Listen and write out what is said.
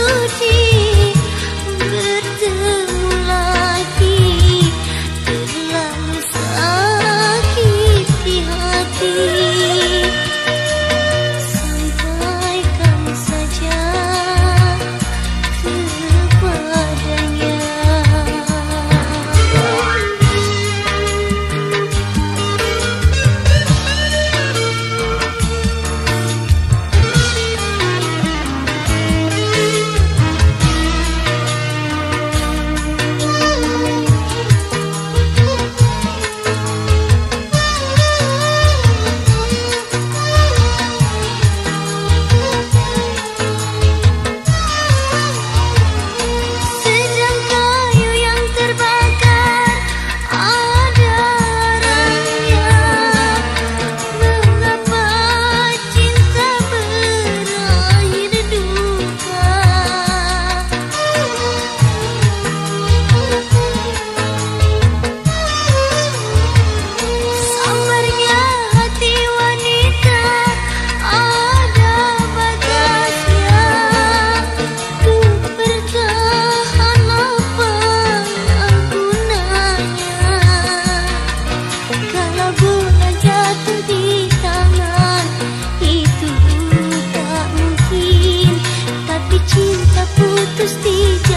不停 tus dichos